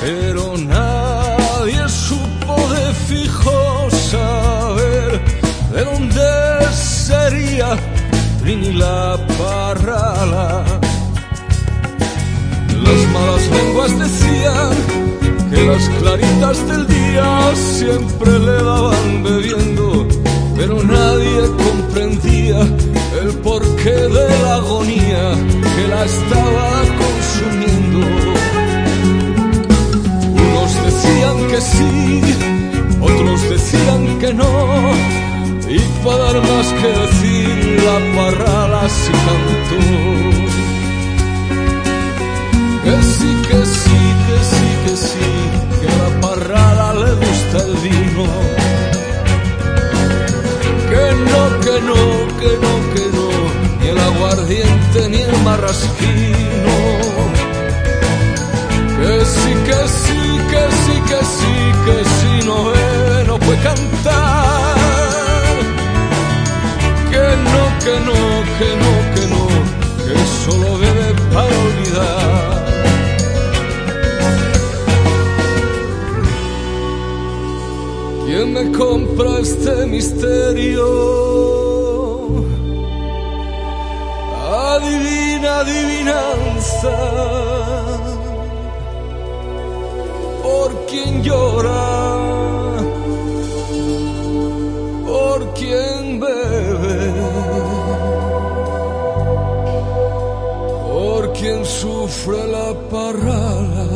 pero nadie supo de fijo saber de dónde sería Trini la parrala. Las malas lenguas decían que las claritas del día siempre le daban bebiendo, pero nadie comprendía el porqué de la agonía que la estaba consumiendo. Para dar más que decir, la parrala se cantó. Que sí, que sí, que sí, que sí, que la parrala le gusta el vino. Que no, que no, que no, que no, ni el aguardiente ni el marrasquino. Que sí, que sí, que sí, que sí, que sí, no ve, no puede cantar. Que no, que no, que solo bebe para olvidar. ¿Quién me compra este misterio? Adivina, adivinanza. Por quien llora, por quien bebe, sufre la parrala.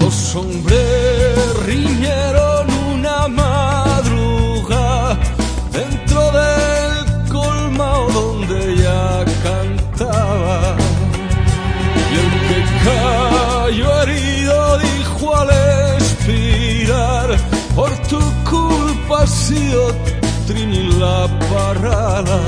Los hombres por tu culpa ha sido Trini la parrala.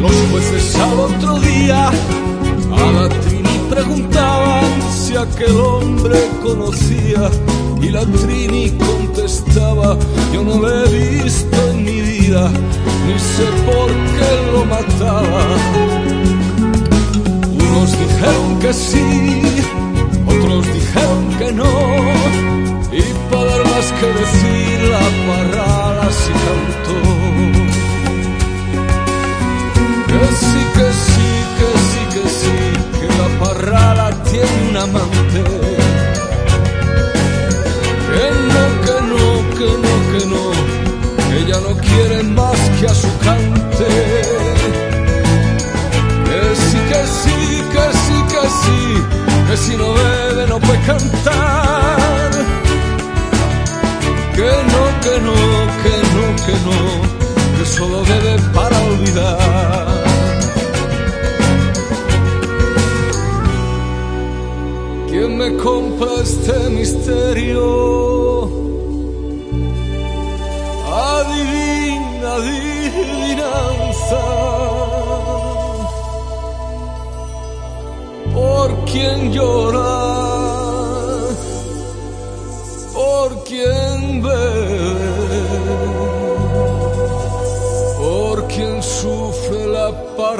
Los jueces al otro día a la Trini preguntaban si aquel hombre conocía y la Trini contestaba, yo no lo he visto en mi vida, ni sé por qué lo mataba. Unos dijeron que sí, otros dijeron que no, que decir la parrala se cantó. Que sí, que sí, que sí, que sí, que la parrala tiene un amante. Que no, que no, que no, que no, que ella no quiere más que a su cante. Que sí, que sí, que sí, que sí, que si no bebe no puede cantar. Que no, que no, que no, que no, que solo bebe para olvidar. ¿Quién me compra este misterio? Adivina, adivinanza. Por quien llora, por